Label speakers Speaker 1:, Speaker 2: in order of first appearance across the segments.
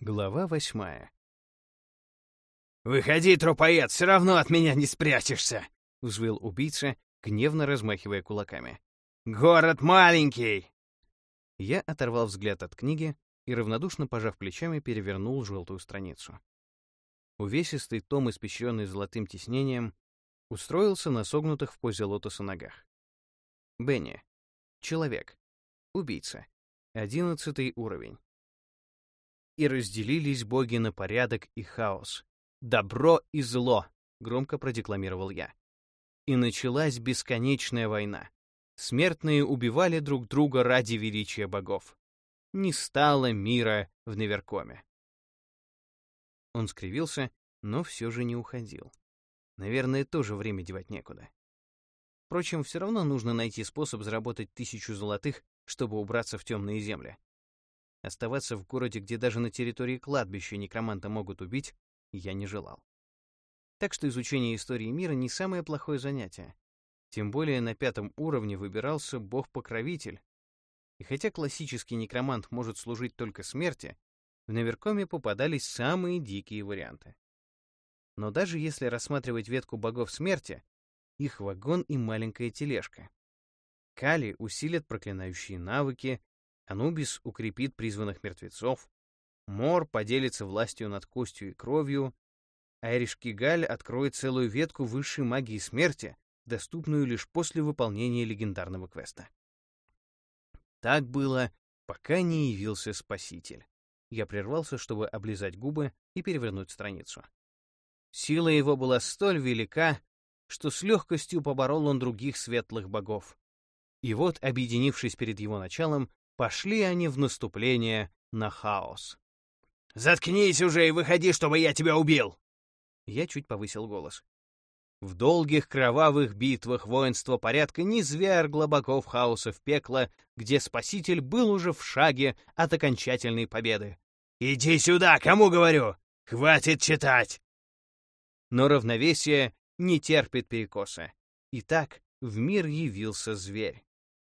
Speaker 1: Глава восьмая.
Speaker 2: «Выходи, трупоед, все равно от меня не спрячешься!»
Speaker 1: — взвыл убийца, гневно размахивая кулаками.
Speaker 2: «Город маленький!»
Speaker 1: Я оторвал взгляд от книги и, равнодушно пожав плечами, перевернул желтую страницу. Увесистый том, испещренный золотым тиснением, устроился на согнутых в позе лотоса ногах. Бенни. Человек. Убийца. Одиннадцатый уровень и разделились боги на порядок и хаос. «Добро и зло», — громко продекламировал я. И началась бесконечная война. Смертные убивали друг друга ради величия богов. Не стало мира в Неверкоме. Он скривился, но все же не уходил. Наверное, тоже время девать некуда. Впрочем, все равно нужно найти способ заработать тысячу золотых, чтобы убраться в темные земли. Оставаться в городе, где даже на территории кладбища некроманта могут убить, я не желал. Так что изучение истории мира не самое плохое занятие. Тем более на пятом уровне выбирался бог-покровитель. И хотя классический некромант может служить только смерти, в Наверкоме попадались самые дикие варианты. Но даже если рассматривать ветку богов смерти, их вагон и маленькая тележка. Кали усилят проклинающие навыки, Анубис укрепит призванных мертвецов, Мор поделится властью над костью и кровью, а Эришкигаль откроет целую ветку высшей магии смерти, доступную лишь после выполнения легендарного квеста. Так было, пока не явился Спаситель. Я прервался, чтобы облизать губы и перевернуть страницу. Сила его была столь велика, что с легкостью поборол он других светлых богов. И вот, объединившись перед его началом, Пошли они в наступление на хаос.
Speaker 2: «Заткнись уже и выходи, чтобы я тебя убил!»
Speaker 1: Я чуть повысил голос. В долгих кровавых битвах воинство порядка не звергло богов хаоса в пекло, где Спаситель был уже в шаге от окончательной победы.
Speaker 2: «Иди сюда, кому говорю! Хватит читать!»
Speaker 1: Но равновесие не терпит перекоса. И так в мир явился зверь.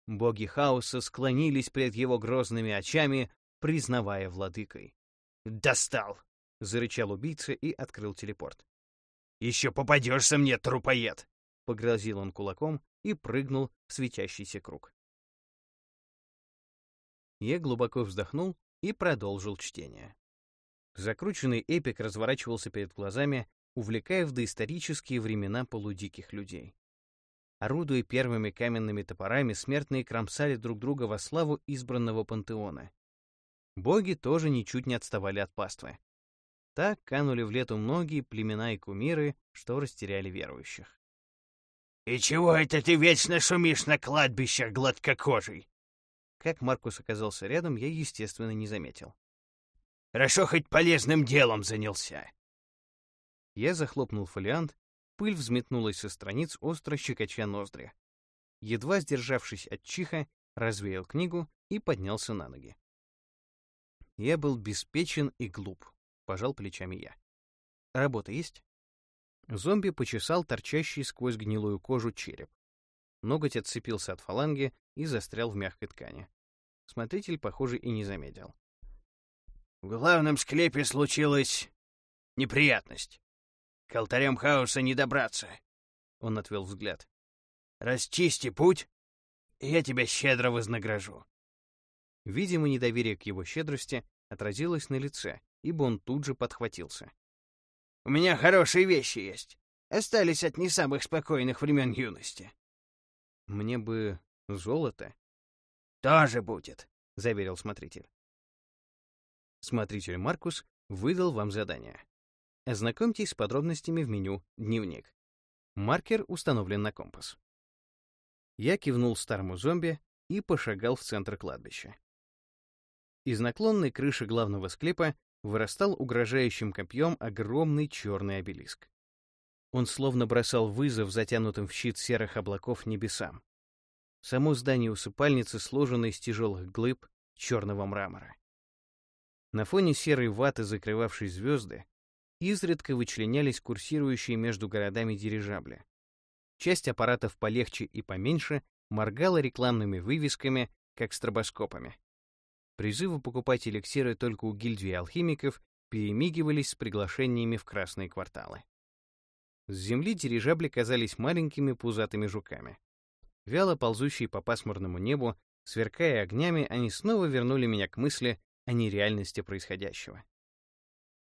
Speaker 1: Боги хаоса склонились перед его грозными очами, признавая владыкой.
Speaker 2: «Достал!»
Speaker 1: — зарычал убийца и открыл телепорт.
Speaker 2: «Еще попадешься мне, трупоед!»
Speaker 1: — погрозил он кулаком и прыгнул в светящийся круг. Я глубоко вздохнул и продолжил чтение. Закрученный эпик разворачивался перед глазами, увлекая в доисторические времена полудиких людей. Орудуя первыми каменными топорами, смертные кромсали друг друга во славу избранного пантеона. Боги тоже ничуть не отставали от паствы. Так канули в лету многие племена и кумиры, что растеряли верующих.
Speaker 2: «И чего это ты вечно шумишь на кладбищах, гладкокожий?»
Speaker 1: Как Маркус оказался рядом, я, естественно, не заметил.
Speaker 2: «Хорошо, хоть полезным делом занялся».
Speaker 1: Я захлопнул фолиант Пыль взметнулась со страниц, остро щекоча ноздри. Едва сдержавшись от чиха, развеял книгу и поднялся на ноги. Я был беспечен и глуп, пожал плечами я. Работа есть? Зомби почесал торчащий сквозь гнилую кожу череп. Ноготь отцепился от фаланги и застрял в мягкой ткани. Смотритель, похоже, и не заметил.
Speaker 2: В главном склепе случилась неприятность. К алтарям хаоса не добраться. Он отвел взгляд. Расчисти путь, и я тебя щедро вознагражу.
Speaker 1: Видимо, недоверие к его щедрости отразилось на лице, ибо он тут же подхватился.
Speaker 2: «У меня хорошие вещи есть. Остались от не самых спокойных времен юности».
Speaker 1: «Мне бы золото».
Speaker 2: «Тоже будет», —
Speaker 1: заверил смотритель. Смотритель Маркус выдал вам задание. Ознакомьтесь с подробностями в меню «Дневник». Маркер установлен на компас. Я кивнул старому зомби и пошагал в центр кладбища. Из наклонной крыши главного склепа вырастал угрожающим копьем огромный черный обелиск. Он словно бросал вызов затянутым в щит серых облаков небесам. Само здание усыпальницы сложено из тяжелых глыб черного мрамора. На фоне серой ваты, закрывавшей звезды, изредка вычленялись курсирующие между городами дирижабли. Часть аппаратов полегче и поменьше моргала рекламными вывесками, как стробоскопами. Призывы покупать эликсиры только у гильдии алхимиков перемигивались с приглашениями в красные кварталы. С земли дирижабли казались маленькими пузатыми жуками. Вяло ползущие по пасмурному небу, сверкая огнями, они снова вернули меня к мысли о нереальности происходящего.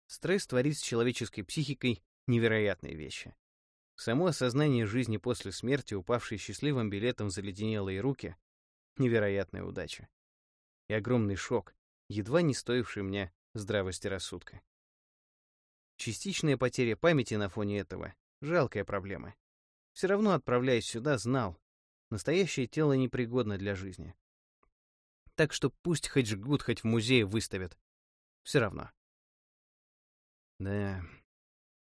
Speaker 1: Стресс творит с человеческой психикой невероятные вещи. Само осознание жизни после смерти, упавшей счастливым билетом заледенелые руки — невероятная удача. И огромный шок, едва не стоивший мне здравости рассудка. Частичная потеря памяти на фоне этого — жалкая проблема. Все равно, отправляясь сюда, знал, настоящее тело непригодно для жизни. Так что пусть хоть жгут, хоть в музее выставят. Все равно. Да,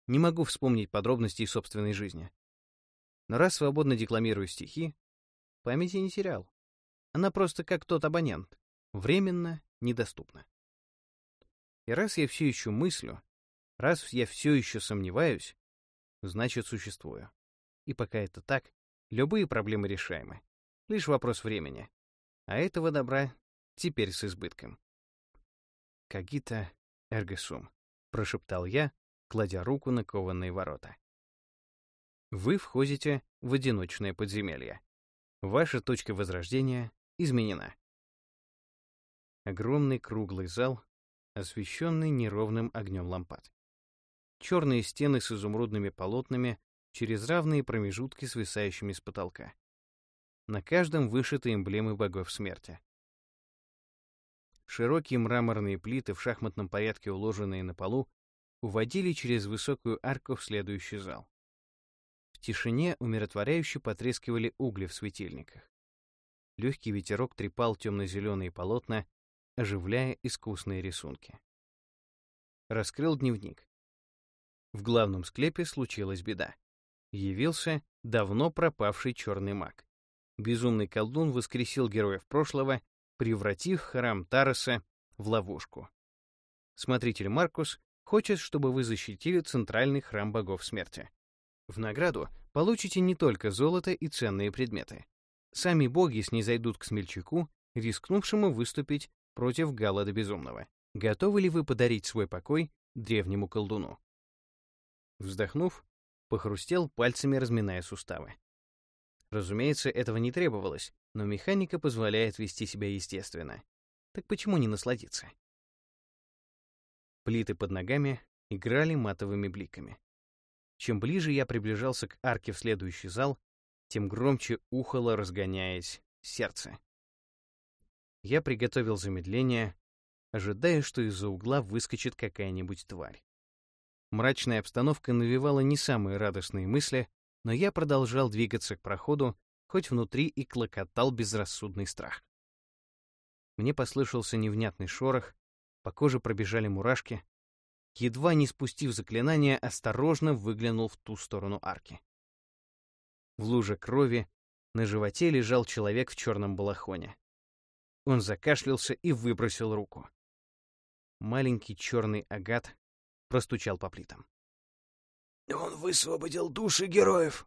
Speaker 1: не могу вспомнить подробностей собственной жизни. Но раз свободно декламирую стихи, памяти не терял. Она просто как тот абонент, временно недоступна. И раз я все еще мыслю, раз я все еще сомневаюсь, значит, существую. И пока это так, любые проблемы решаемы. Лишь вопрос времени. А этого добра теперь с избытком. «Кагита эргесум», — прошептал я, кладя руку на кованые ворота. Вы входите в одиночное подземелье. Ваша точка возрождения изменена. Огромный круглый зал, освещенный неровным огнем лампад. Черные стены с изумрудными полотнами через равные промежутки, свисающими с потолка. На каждом вышиты эмблемы богов смерти. Широкие мраморные плиты в шахматном порядке, уложенные на полу, уводили через высокую арку в следующий зал. В тишине умиротворяюще потрескивали угли в светильниках. Легкий ветерок трепал темно-зеленые полотна, оживляя искусные рисунки. Раскрыл дневник. В главном склепе случилась беда. Явился давно пропавший черный маг. Безумный колдун воскресил героев прошлого, превратив храм Тароса в ловушку. Смотритель Маркус хочет, чтобы вы защитили центральный храм богов смерти. В награду получите не только золото и ценные предметы. Сами боги снизойдут к смельчаку, рискнувшему выступить против Галлада Безумного. Готовы ли вы подарить свой покой древнему колдуну? Вздохнув, похрустел пальцами, разминая суставы. Разумеется, этого не требовалось, но механика позволяет вести себя естественно. Так почему не насладиться? Плиты под ногами играли матовыми бликами. Чем ближе я приближался к арке в следующий зал, тем громче ухало, разгоняясь, сердце. Я приготовил замедление, ожидая, что из-за угла выскочит какая-нибудь тварь. Мрачная обстановка навевала не самые радостные мысли, но я продолжал двигаться к проходу, хоть внутри и клокотал безрассудный страх. Мне послышался невнятный шорох, по коже пробежали мурашки. Едва не спустив заклинание, осторожно выглянул в ту сторону арки. В луже крови на животе лежал человек в черном балахоне. Он закашлялся и выбросил руку. Маленький черный агат простучал по плитам.
Speaker 2: «Он высвободил души героев!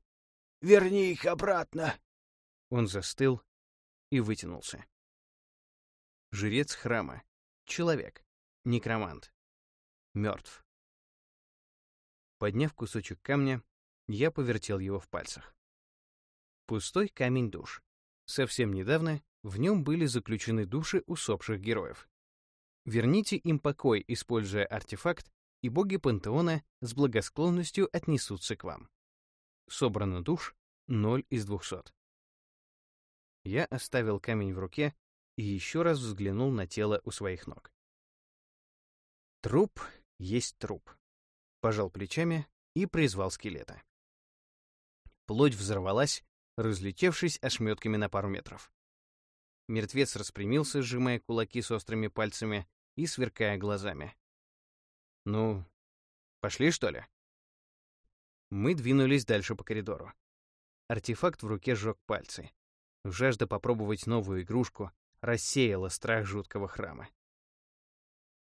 Speaker 2: Верни их обратно!»
Speaker 1: Он застыл и вытянулся. Жрец храма. Человек. Некромант. Мертв. Подняв кусочек камня, я повертел его в пальцах. Пустой камень душ. Совсем недавно в нем были заключены души усопших героев. Верните им покой, используя артефакт, и боги пантеона с благосклонностью отнесутся к вам. Собрано душ 0 из 200. Я оставил камень в руке и еще раз взглянул на тело у своих ног. Труп есть труп. Пожал плечами и призвал скелета. Плоть взорвалась, разлетевшись ошметками на пару метров. Мертвец распрямился, сжимая кулаки с острыми пальцами и сверкая глазами. «Ну, пошли, что ли?» Мы двинулись дальше по коридору. Артефакт в руке сжег пальцы. Жажда попробовать новую игрушку рассеяла страх жуткого храма.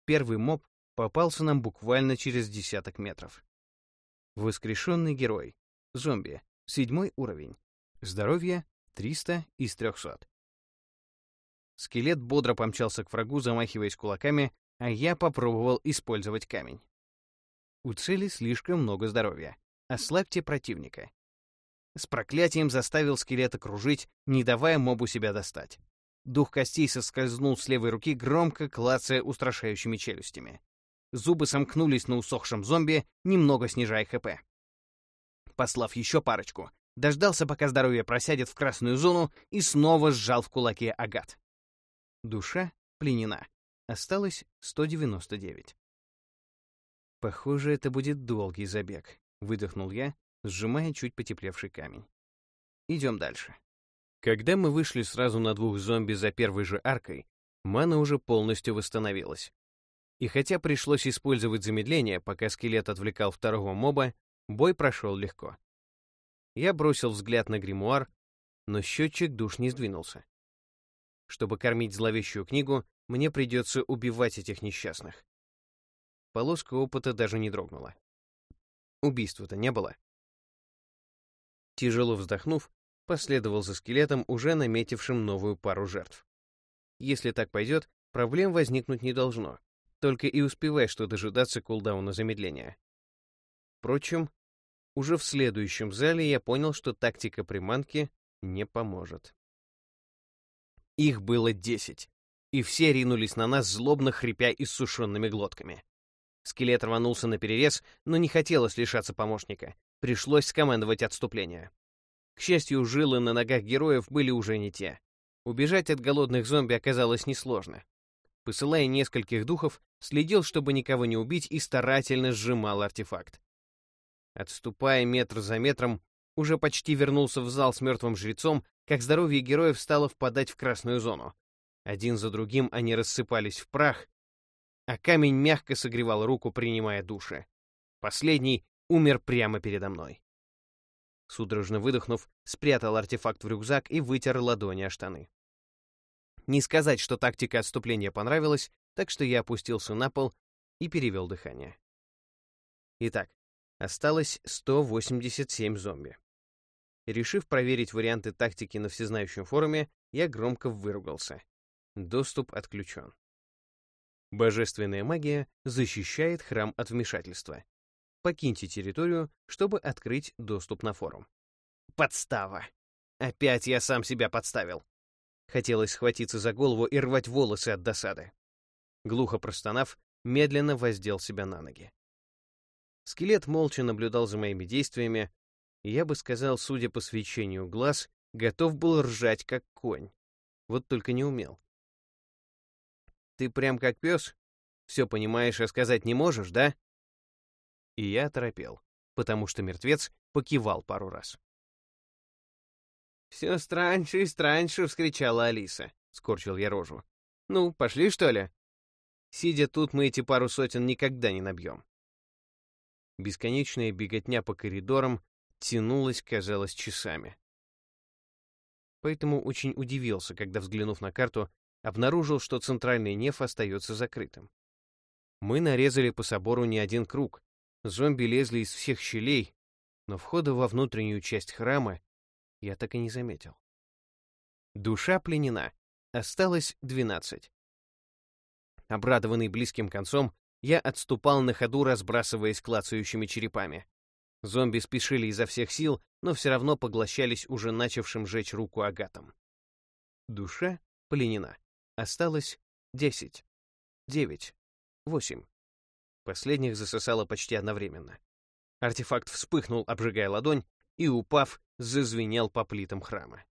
Speaker 1: Первый моб попался нам буквально через десяток метров. Воскрешенный герой. Зомби. Седьмой уровень. Здоровье 300 из 300. Скелет бодро помчался к врагу, замахиваясь кулаками, а я попробовал использовать камень. У цели слишком много здоровья. Ослабьте противника. С проклятием заставил скелета кружить, не давая мобу себя достать. Дух костей соскользнул с левой руки, громко клацая устрашающими челюстями. Зубы сомкнулись на усохшем зомби, немного снижая ХП. Послав еще парочку, дождался, пока здоровье просядет в красную зону, и снова сжал в кулаке агат. Душа пленена. Осталось 199. Похоже, это будет долгий забег, выдохнул я, сжимая чуть потеплевший камень. Идем дальше. Когда мы вышли сразу на двух зомби за первой же аркой, мана уже полностью восстановилась. И хотя пришлось использовать замедление, пока скелет отвлекал второго моба, бой прошел легко. Я бросил взгляд на гримуар, но счетчик душ не сдвинулся. Чтобы кормить зловещую книгу, мне придется убивать этих несчастных. Полоска опыта даже не дрогнула. Убийства-то не было. Тяжело вздохнув, последовал за скелетом, уже наметившим новую пару жертв. Если так пойдет, проблем возникнуть не должно. Только и успевай, что дожидаться кулдауна замедления. Впрочем, уже в следующем зале я понял, что тактика приманки не поможет. Их было десять, и все ринулись на нас, злобно хрипя иссушенными глотками. Скелет рванулся на перерез, но не хотелось лишаться помощника. Пришлось скомандовать отступление. К счастью, жилы на ногах героев были уже не те. Убежать от голодных зомби оказалось несложно. Посылая нескольких духов, следил, чтобы никого не убить, и старательно сжимал артефакт. Отступая метр за метром, уже почти вернулся в зал с мертвым жрецом, как здоровье героев стало впадать в красную зону. Один за другим они рассыпались в прах, а камень мягко согревал руку, принимая души. Последний умер прямо передо мной. Судорожно выдохнув, спрятал артефакт в рюкзак и вытер ладони о штаны. Не сказать, что тактика отступления понравилась, так что я опустился на пол и перевел дыхание. Итак, осталось 187 зомби. Решив проверить варианты тактики на всезнающем форуме, я громко выругался. Доступ отключен. Божественная магия защищает храм от вмешательства. Покиньте территорию, чтобы открыть доступ на форум. Подстава. Опять я сам себя подставил. Хотелось схватиться за голову и рвать волосы от досады. Глухо простонав, медленно воздел себя на ноги. Скелет молча наблюдал за моими действиями, и я бы сказал, судя по свечению глаз, готов был ржать, как конь. Вот только не умел. «Ты прям как пес? Все понимаешь, а сказать не можешь, да?» И я торопел, потому что мертвец покивал пару раз. «Все страньше и страньше!» — вскричала Алиса. Скорчил я рожу. «Ну, пошли, что ли?» Сидя тут, мы эти пару сотен никогда не набьем. Бесконечная беготня по коридорам тянулась, казалось, часами. Поэтому очень удивился, когда, взглянув на карту, обнаружил, что центральный неф остается закрытым. Мы нарезали по собору не один круг. Зомби лезли из всех щелей, но входа во внутреннюю часть храма я так и не заметил. Душа пленена. Осталось двенадцать. Обрадованный близким концом, я отступал на ходу, разбрасываясь клацающими черепами. Зомби спешили изо всех сил, но все равно поглощались уже начавшим жечь руку агатом. Душа пленена. Осталось десять, девять, восемь. Последних засосало почти одновременно. Артефакт вспыхнул, обжигая ладонь, и, упав, зазвенел по плитам храма.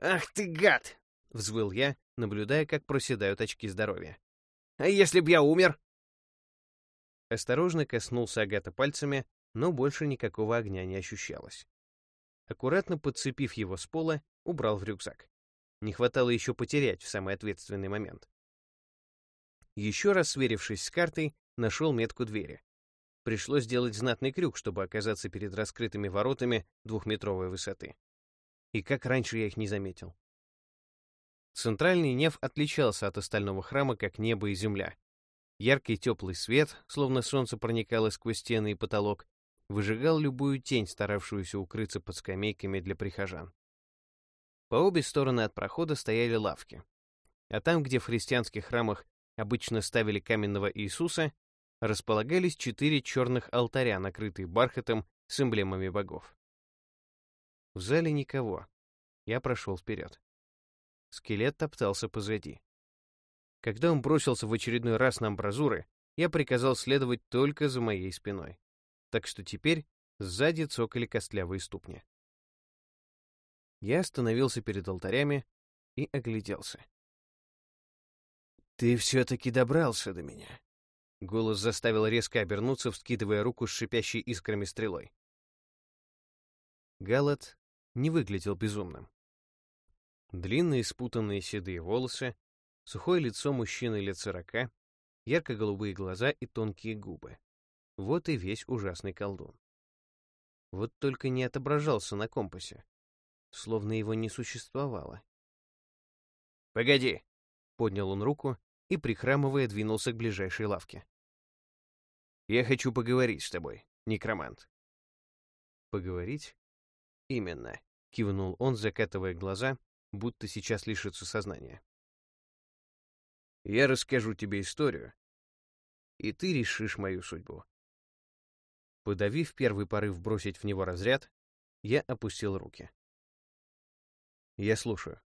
Speaker 1: «Ах ты гад!» — взвыл я, наблюдая, как проседают очки здоровья. «А если б я умер?» Осторожно коснулся Агата пальцами, но больше никакого огня не ощущалось. Аккуратно подцепив его с пола, убрал в рюкзак. Не хватало еще потерять в самый ответственный момент. Еще раз сверившись с картой, нашел метку двери. Пришлось сделать знатный крюк, чтобы оказаться перед раскрытыми воротами двухметровой высоты. И как раньше я их не заметил. Центральный неф отличался от остального храма, как небо и земля. Яркий теплый свет, словно солнце проникало сквозь стены и потолок, выжигал любую тень, старавшуюся укрыться под скамейками для прихожан. По обе стороны от прохода стояли лавки. а там, где в христианских храмах обычно ставили каменного Иисуса, располагались четыре черных алтаря, накрытые бархатом с эмблемами богов. В зале никого. Я прошел вперед. Скелет топтался позади. Когда он бросился в очередной раз на амбразуры, я приказал следовать только за моей спиной. Так что теперь сзади цокали костлявые ступни. Я остановился перед алтарями и огляделся.
Speaker 2: «Ты все-таки добрался до меня»,
Speaker 1: Голос заставил резко обернуться, вскидывая руку с шипящей искрами стрелой. Галат не выглядел безумным. Длинные спутанные седые волосы, сухое лицо мужчины лет сорока, ярко-голубые глаза и тонкие губы. Вот и весь ужасный колдун. Вот только не отображался на компасе, словно его не существовало.
Speaker 2: «Погоди!»
Speaker 1: — поднял он руку и, прихрамывая, двинулся к ближайшей лавке.
Speaker 2: «Я хочу поговорить с тобой, некромант».
Speaker 1: «Поговорить?» «Именно», — кивнул он, закатывая глаза, будто сейчас лишится сознания.
Speaker 2: «Я расскажу тебе историю,
Speaker 1: и ты решишь мою судьбу». Подавив первый порыв бросить в него разряд, я опустил руки. «Я слушаю»,